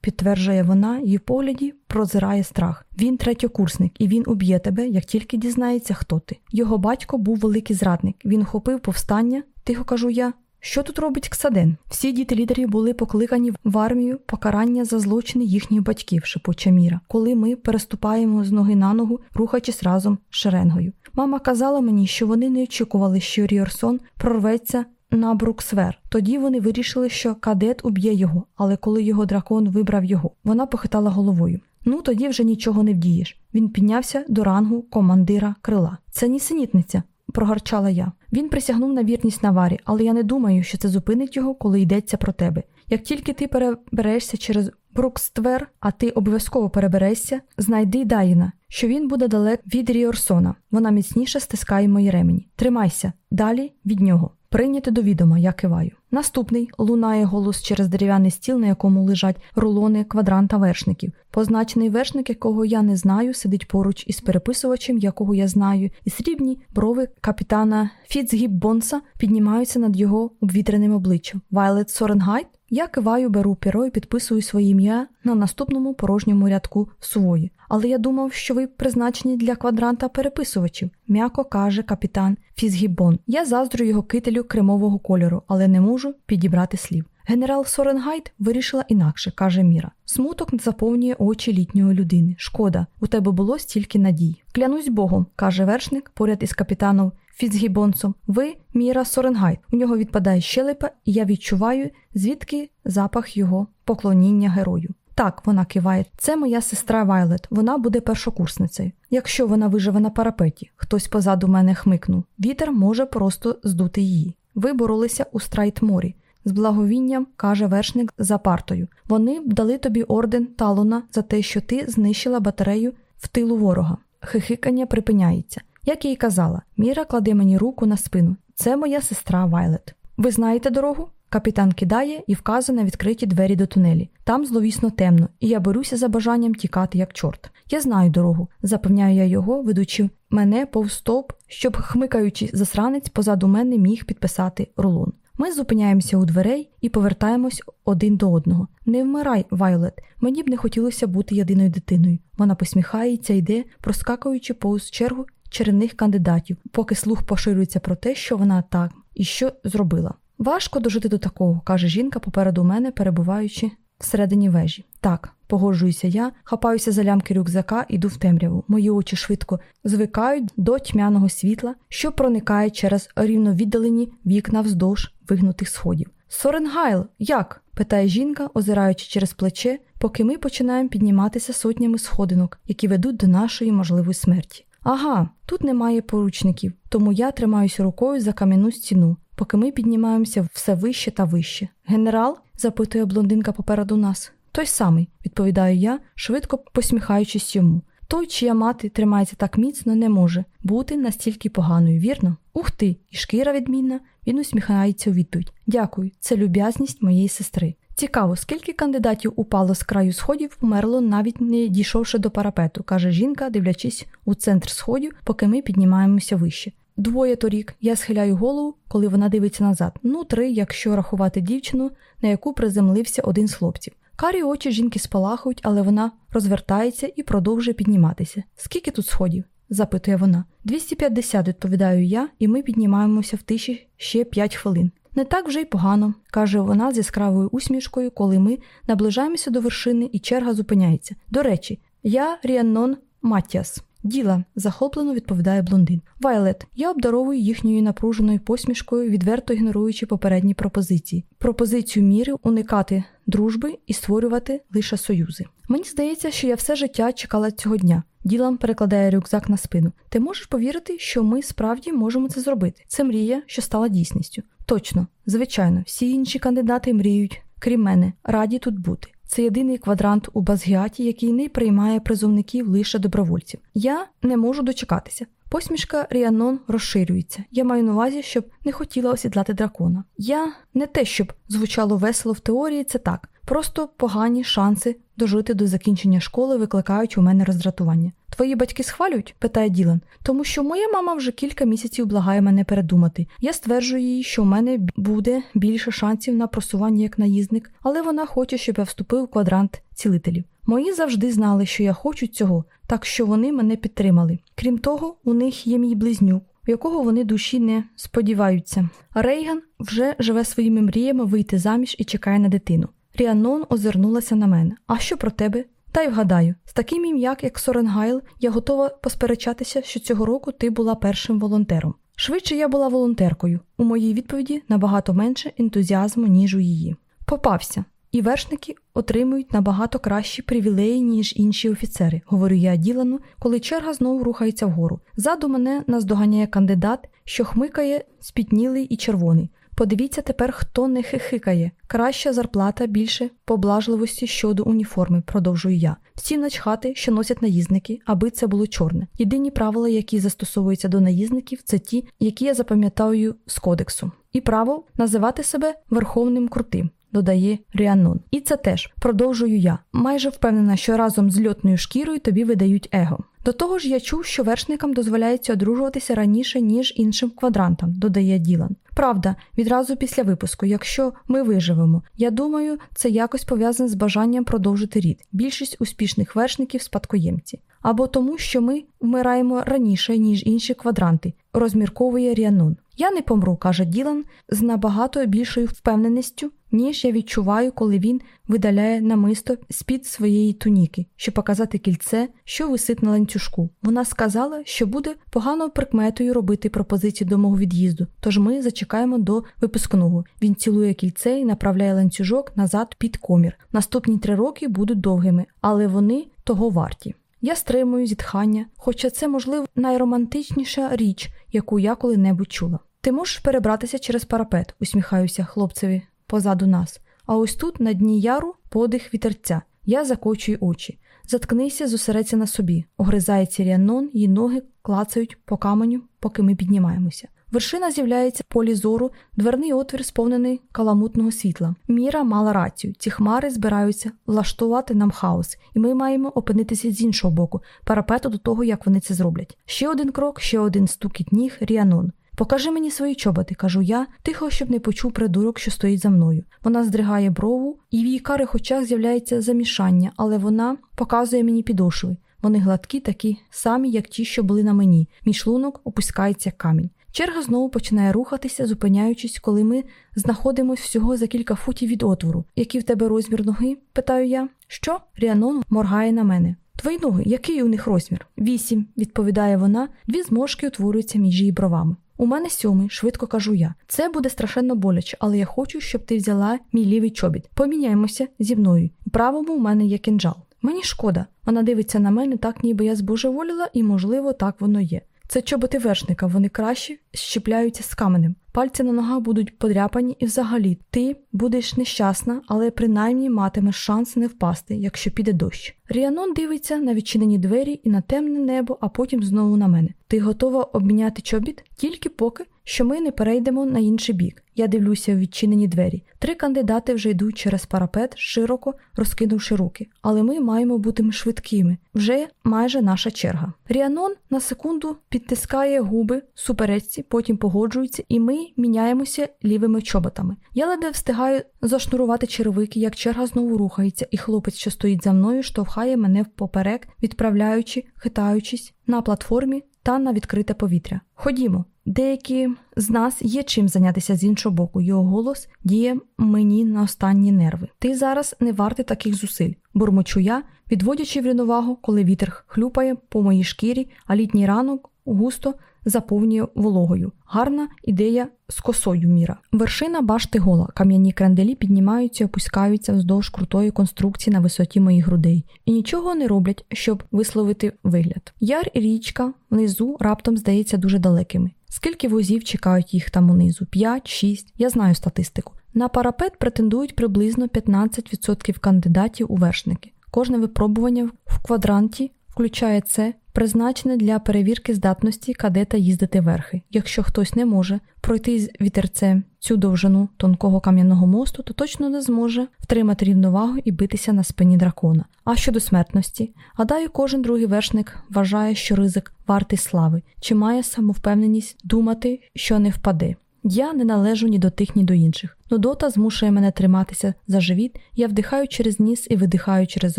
підтверджує вона, і в погляді прозирає страх. Він третьокурсник, і він уб'є тебе, як тільки дізнається, хто ти. Його батько був великий зрадник. Він хопив повстання, тихо кажу я. Що тут робить Ксаден? Всі діти лідерів були покликані в армію покарання за злочини їхніх батьків, шепоче Міра, коли ми переступаємо з ноги на ногу, рухаючись разом з шеренгою. Мама казала мені, що вони не очікували, що Ріорсон прорветься на Бруксвер. Тоді вони вирішили, що кадет уб'є його, але коли його дракон вибрав його, вона похитала головою. Ну тоді вже нічого не вдієш. Він піднявся до рангу командира крила. Це нісенітниця, прогарчала я. Він присягнув на вірність Наварі, але я не думаю, що це зупинить його, коли йдеться про тебе. Як тільки ти переберешся через Брукствер, а ти обов'язково переберешся, знайди Дайна, що він буде далек від Ріорсона. Вона міцніше стискає мої ремені. Тримайся далі від нього. Прийняти до відома, я киваю. Наступний лунає голос через дерев'яний стіл, на якому лежать рулони квадранта вершників. Позначений вершник, якого я не знаю, сидить поруч із переписувачем, якого я знаю, і срібні брови капітана Фіцгіббонса піднімаються над його обвітреним обличчям. Вайлет Соренгайл я киваю, беру перо і підписую своє ім'я на наступному порожньому рядку свої. Але я думав, що ви призначені для квадранта переписувачів, м'яко каже капітан Фізгібон. Я заздрю його кителю кремового кольору, але не можу підібрати слів. Генерал Соренгайл вирішила інакше, каже Міра. Смуток заповнює очі літньої людини. Шкода, у тебе було стільки надій. Клянусь Богом, каже вершник поряд із капітаном Фіцгібонсом. Ви, Міра Соренгайл. У нього відпадає щелепа, і я відчуваю, звідки запах його поклоніння герою. Так, вона киває, це моя сестра Вайлет, вона буде першокурсницею. Якщо вона виживе на парапеті, хтось позаду мене хмикнув. Вітер може просто здути її. Ви боролися у Страйтморі. З благовінням каже вершник за партою. Вони дали тобі орден талона за те, що ти знищила батарею в тилу ворога. Хихикання припиняється. Як я й казала, Міра кладе мені руку на спину. Це моя сестра Вайлет. Ви знаєте дорогу? Капітан кидає і вказує на відкриті двері до тунелі. Там зловісно темно, і я беруся за бажанням тікати, як чорт. Я знаю дорогу, запевняю я його, ведучи мене повстоп, щоб, хмикаючи засранець, позаду мене міг підписати рулон. Ми зупиняємося у дверей і повертаємось один до одного. Не вмирай, Вайлет. Мені б не хотілося бути єдиною дитиною. Вона посміхається, йде, проскакуючи повз чергу черних кандидатів, поки слух поширюється про те, що вона так і що зробила. Важко дожити до такого, каже жінка попереду мене, перебуваючи всередині вежі. Так, погоджуюся я, хапаюся за лямки рюкзака, іду в темряву. Мої очі швидко звикають до тьмяного світла, що проникає через рівновіддалені вікна вздовж вигнутих сходів. Соренгайл, як? питає жінка, озираючи через плече, поки ми починаємо підніматися сотнями сходинок, які ведуть до нашої можливої смерті. Ага, тут немає поручників, тому я тримаюся рукою за кам'яну стіну, поки ми піднімаємося все вище та вище. Генерал? запитує блондинка попереду нас. Той самий, відповідаю я, швидко посміхаючись йому. Той, чия мати тримається так міцно, не може бути настільки поганою, вірно? Ух ти, і шкіра відмінна. Він усміхається у відповідь. Дякую, це люб'язність моєї сестри. Цікаво, скільки кандидатів упало з краю сходів, умерло, навіть не дійшовши до парапету, каже жінка, дивлячись у центр сходів, поки ми піднімаємося вище. Двоє торік я схиляю голову, коли вона дивиться назад. Ну, три, якщо рахувати дівчину, на яку приземлився один з хлопців. Карі очі жінки спалахують, але вона розвертається і продовжує підніматися. Скільки тут сходів? запитує вона. 250, відповідаю я, і ми піднімаємося в тиші ще 5 хвилин. Не так вже й погано, каже вона з яскравою усмішкою, коли ми наближаємося до вершини і черга зупиняється. До речі, я Ріаннон Матіас. Діла, захоплено відповідає блондин. Вайлет, я обдаровую їхньою напруженою посмішкою, відверто ігноруючи попередні пропозиції. Пропозицію міри уникати дружби і створювати лише союзи. Мені здається, що я все життя чекала цього дня. Ділам перекладає рюкзак на спину. Ти можеш повірити, що ми справді можемо це зробити? Це мрія, що стала дійсністю. Точно, звичайно, всі інші кандидати мріють, крім мене, раді тут бути. Це єдиний квадрант у Базгіаті, який не приймає призовників лише добровольців. Я не можу дочекатися. Посмішка Ріанон розширюється. Я маю на увазі, щоб не хотіла осідлати дракона. Я не те, щоб звучало весело в теорії, це так. Просто погані шанси дожити до закінчення школи викликають у мене роздратування. Твої батьки схвалюють? питає Ділан, тому що моя мама вже кілька місяців благає мене передумати. Я стверджую їй, що в мене буде більше шансів на просування як наїзник, але вона хоче, щоб я вступив у квадрант цілителів. Мої завжди знали, що я хочу цього, так що вони мене підтримали. Крім того, у них є мій близнюк, у якого вони душі не сподіваються. Рейган вже живе своїми мріями вийти заміж і чекає на дитину. Ріанон озирнулася на мене. А що про тебе? Та й вгадаю, з таким ім'як, як Соренгайл, я готова посперечатися, що цього року ти була першим волонтером. Швидше я була волонтеркою. У моїй відповіді набагато менше ентузіазму, ніж у її. Попався. І вершники отримують набагато кращі привілеї, ніж інші офіцери, говорю я Ділану, коли черга знову рухається вгору. Ззаду мене наздоганяє кандидат, що хмикає, спітнілий і червоний. Подивіться тепер, хто не хихикає. Краща зарплата більше поблажливості щодо уніформи, продовжую я. Всі начхати, що носять наїзники, аби це було чорне. Єдині правила, які застосовуються до наїзників, це ті, які я запам'ятаю з кодексу. І право називати себе верховним крутим. Додає Ріанон. І це теж продовжую я. Майже впевнена, що разом з льотною шкірою тобі видають его. До того ж, я чув, що вершникам дозволяється одружуватися раніше, ніж іншим квадрантам, додає Ділан. Правда, відразу після випуску, якщо ми виживемо. Я думаю, це якось пов'язане з бажанням продовжити рід. Більшість успішних вершників спадкоємці. Або тому, що ми вмираємо раніше, ніж інші квадранти, розмірковує Ріанун. Я не помру, каже Ділан з набагато більшою впевненістю, ніж я відчуваю, коли він видаляє намисто з-під своєї туніки, щоб показати кільце, що висить на ланцюжку. Вона сказала, що буде погано прикметою робити пропозицію до мого від'їзду, тож ми зачекаємо до випускного. Він цілує кільце і направляє ланцюжок назад під комір. Наступні три роки будуть довгими, але вони того варті. Я стримую зітхання, хоча це, можливо, найромантичніша річ, яку я коли-небудь чула. Ти можеш перебратися через парапет, усміхаюся хлопцеві позаду нас. А ось тут, на дні яру, подих вітерця. Я закочую очі. Заткнися, зосередься на собі. Огризається ріанон, її ноги клацають по каменю, поки ми піднімаємося. Вершина з'являється в полі зору, дверний отвір, сповнений каламутного світла. Міра мала рацію. Ці хмари збираються влаштувати нам хаос, і ми маємо опинитися з іншого боку, парапету до того, як вони це зроблять. Ще один крок, ще один стукіт ніг, ріанон. Покажи мені свої чоботи, кажу я, тихо, щоб не почув придурок, що стоїть за мною. Вона здригає брову, і в її карих очах з'являється замішання, але вона показує мені підошви. Вони гладкі, такі самі, як ті, що були на мені. Мій шлунок опускається камінь. Черга знову починає рухатися, зупиняючись, коли ми знаходимося всього за кілька футів від отвору. Який в тебе розмір ноги? питаю я. Що? Ріанон моргає на мене. Твої ноги, який у них розмір? Вісім, відповідає вона, дві зморшки утворюються між її бровами. У мене сьомий, швидко кажу я. Це буде страшенно боляче, але я хочу, щоб ти взяла мій лівий чобіт. Поміняємося зі мною. У правому у мене є кинджал. Мені шкода. Вона дивиться на мене так, ніби я збожеволіла, і, можливо, так воно є. Це чоботи вершника, вони краще щіпляються з каменем. Пальці на ногах будуть подряпані, і взагалі ти будеш нещасна, але принаймні матимеш шанс не впасти, якщо піде дощ. Ріанон дивиться на відчинені двері і на темне небо, а потім знову на мене. Ти готова обміняти чобіт тільки поки що ми не перейдемо на інший бік. Я дивлюся у відчинені двері. Три кандидати вже йдуть через парапет, широко розкинувши руки, але ми маємо бути швидкими. Вже майже наша черга. Ріанон на секунду підтискає губи суперечці, потім погоджується, і ми міняємося лівими чоботами. Я ледве встигаю зашнурувати черевики, як черга знову рухається, і хлопець, що стоїть за мною, штовхає мене впоперек, відправляючи, хитаючись на платформі та на відкрите повітря. Ходімо. Деякі з нас є чим зайнятися з іншого боку. Його голос діє мені на останні нерви. Ти зараз не вартий таких зусиль, бурмочу я, відводячи рівновагу, коли вітер хлюпає по моїй шкірі, а літній ранок густо заповнює вологою. Гарна ідея з косою міра. Вершина башти гола. Кам'яні кренделі піднімаються і опускаються вздовж крутої конструкції на висоті моїх грудей і нічого не роблять, щоб висловити вигляд. Яр і річка внизу раптом здається дуже далекими. Скільки возів чекають їх там унизу? 5, 6? Я знаю статистику. На парапет претендують приблизно 15% кандидатів у вершники. Кожне випробування в квадранті включає це, призначене для перевірки здатності кадета їздити верхи. Якщо хтось не може пройти з вітерцем цю довжину тонкого кам'яного мосту, то точно не зможе втримати рівновагу і битися на спині дракона. А щодо смертності, гадаю, кожен другий вершник вважає, що ризик вартий слави, чи має самовпевненість думати, що не впаде. Я не належу ні до тих, ні до інших. Нудота змушує мене триматися за живіт, я вдихаю через ніс і видихаю через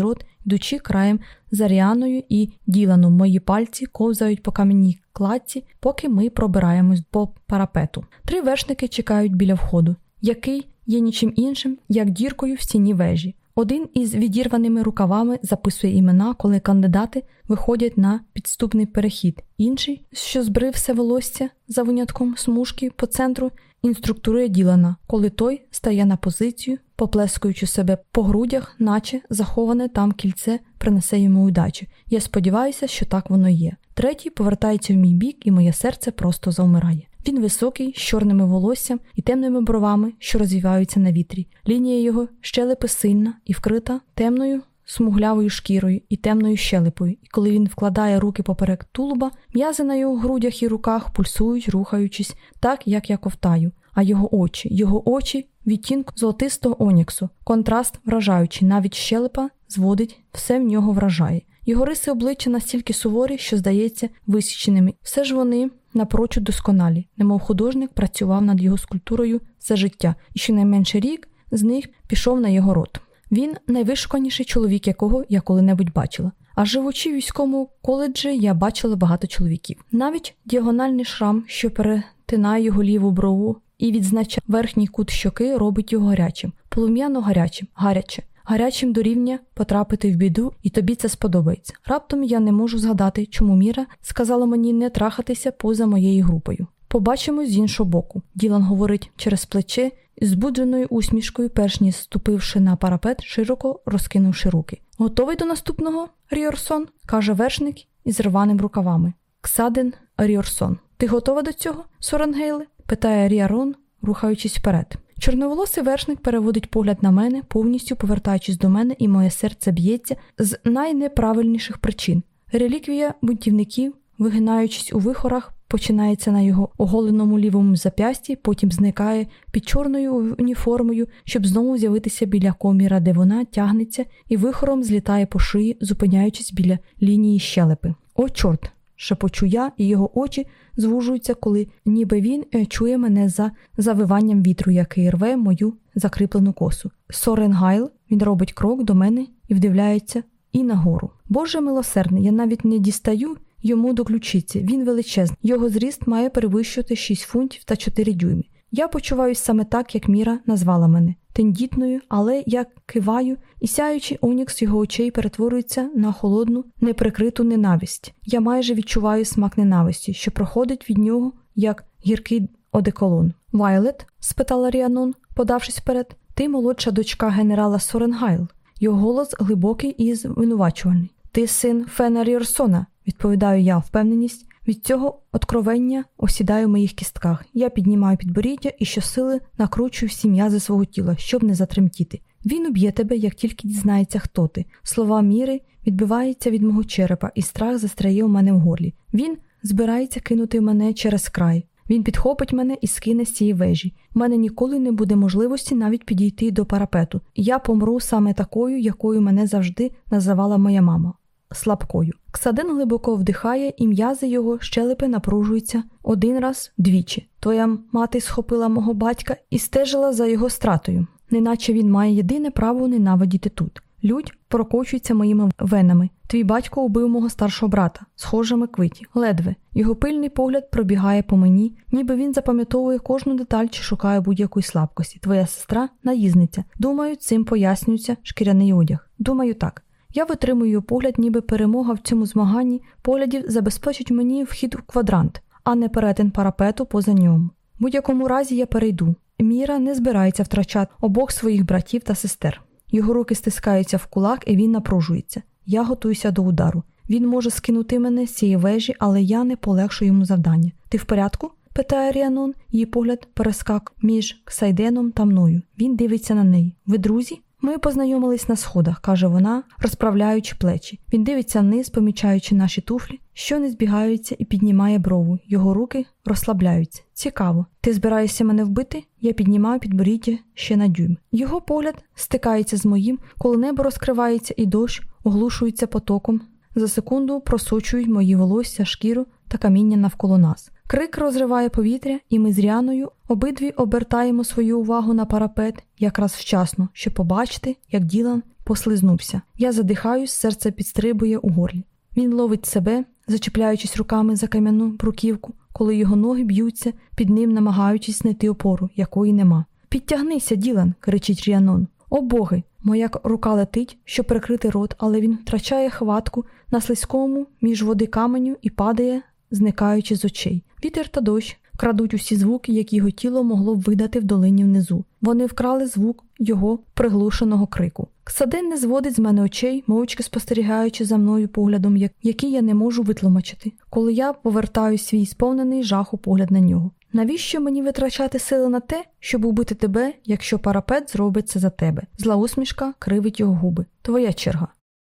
рот, йдучи краєм за Ріаною і діланом мої пальці ковзають по кам'яній кладці, поки ми пробираємось по парапету. Три вершники чекають біля входу, який є нічим іншим, як діркою в стіні вежі. Один із відірваними рукавами записує імена, коли кандидати виходять на підступний перехід, інший, що збрив все волосся за винятком смужки по центру, інструктурує Ділана, коли той стає на позицію, поплескуючи себе по грудях, наче заховане там кільце принесе йому удачі. Я сподіваюся, що так воно є. Третій повертається в мій бік, і моє серце просто завмирає. Він високий, з чорними волоссям і темними бровами, що розвіваються на вітрі. Лінія його щелепи сильна і вкрита темною смуглявою шкірою і темною щелепою, і коли він вкладає руки поперек тулуба, м'язи на його грудях і руках пульсують, рухаючись, так як я ковтаю. А його очі, його очі відтінку золотистого оніксу, контраст вражаючий, навіть щелепа зводить, все в нього вражає. Його риси обличчя настільки суворі, що здається висіченими. Все ж вони напрочуд досконалі, немов художник працював над його скульптурою все життя, і щонайменше рік з них пішов на його рот. Він найвишуканіший чоловік, якого я коли-небудь бачила. А живучи в військовому коледжі, я бачила багато чоловіків. Навіть діагональний шрам, що перетинає його ліву брову і відзначає верхній кут щоки, робить його гарячим, полум'яно гарячим, гаряче гарячим до рівня потрапити в біду, і тобі це сподобається. Раптом я не можу згадати, чому Міра сказала мені не трахатися поза моєю групою. Побачимо з іншого боку. Ділан говорить через плече збудженою усмішкою, перш ніж ступивши на парапет, широко розкинувши руки. Готовий до наступного, Ріорсон? каже вершник із рваним рукавами. Ксаден Ріорсон. Ти готова до цього, Соренгейле? питає Ріарон, рухаючись вперед. Чорноволосий вершник переводить погляд на мене, повністю повертаючись до мене, і моє серце б'ється з найнеправильніших причин. Реліквія бунтівників, вигинаючись у вихорах, починається на його оголеному лівому зап'ясті, потім зникає під чорною уніформою, щоб знову з'явитися біля коміра, де вона тягнеться, і вихором злітає по шиї, зупиняючись біля лінії щелепи. О, чорт! Шепочу я, і його очі звужуються, коли ніби він е, чує мене за завиванням вітру, який рве мою закріплену косу. Соренгайл він робить крок до мене і вдивляється і нагору. Боже милосердний, я навіть не дістаю йому до ключиці. Він величезний. Його зріст має перевищувати 6 футів та 4 дюйми. Я почуваюсь саме так, як Міра назвала мене тендітною, але я киваю, і сяючий онікс його очей перетворюється на холодну, неприкриту ненависть. Я майже відчуваю смак ненависті, що проходить від нього як гіркий одеколон. Вайлет? спитала Ріанон, подавшись вперед, ти молодша дочка генерала Соренгайл. Його голос глибокий і звинувачувальний. Ти син Фена Ріорсона, відповідаю я, впевненість. Від цього откровення осідаю в моїх кістках. Я піднімаю підборіддя і щосили накручую всі м'язи свого тіла, щоб не затремтіти. Він уб'є тебе, як тільки дізнається, хто ти. Слова міри відбиваються від мого черепа, і страх застряє у мене в горлі. Він збирається кинути мене через край. Він підхопить мене і скине з цієї вежі. У мене ніколи не буде можливості навіть підійти до парапету. Я помру саме такою, якою мене завжди називала моя мама слабкою. Ксаден глибоко вдихає, і м'язи його щелепи напружуються один раз двічі. Твоя мати схопила мого батька і стежила за його стратою, неначе він має єдине право ненавидіти тут. Людь прокочується моїми венами. Твій батько убив мого старшого брата, схожими квиті, ледве. Його пильний погляд пробігає по мені, ніби він запам'ятовує кожну деталь чи шукає будь-якої слабкості. Твоя сестра наїзниця. Думаю, цим пояснюється шкіряний одяг. Думаю, так. Я витримую погляд, ніби перемога в цьому змаганні поглядів забезпечить мені вхід в квадрант, а не перетин парапету поза ньому. В будь-якому разі я перейду. Міра не збирається втрачати обох своїх братів та сестер. Його руки стискаються в кулак, і він напружується. Я готуюся до удару. Він може скинути мене з цієї вежі, але я не полегшу йому завдання. Ти в порядку? питає Ріанон, її погляд перескак між Ксайденом та мною. Він дивиться на неї. Ви друзі? Ми познайомились на сходах, каже вона, розправляючи плечі. Він дивиться вниз, помічаючи наші туфлі, що не збігаються, і піднімає брову. Його руки розслабляються. Цікаво. Ти збираєшся мене вбити? Я піднімаю підборіддя ще на дюйм. Його погляд стикається з моїм, коли небо розкривається і дощ оглушується потоком. За секунду просочують мої волосся, шкіру та каміння навколо нас. Крик розриває повітря, і ми з Ряною обидві обертаємо свою увагу на парапет якраз вчасно, щоб побачити, як Ділан послизнувся. Я задихаюсь, серце підстрибує у горлі. Він ловить себе, зачіпляючись руками за кам'яну бруківку, коли його ноги б'ються під ним, намагаючись знайти опору, якої нема. Підтягнися, Ділан, кричить Ріанон. О боги! Моя рука летить, щоб прикрити рот, але він втрачає хватку на слизькому між води каменю і падає, зникаючи з очей. Вітер та дощ крадуть усі звуки, які його тіло могло б видати в долині внизу. Вони вкрали звук його приглушеного крику. Ксаден не зводить з мене очей, мовчки спостерігаючи за мною поглядом, який я не можу витлумачити, коли я повертаю свій сповнений жаху погляд на нього. Навіщо мені витрачати сили на те, щоб убити тебе, якщо парапет зробить це за тебе? Зла усмішка кривить його губи. Твоя черга.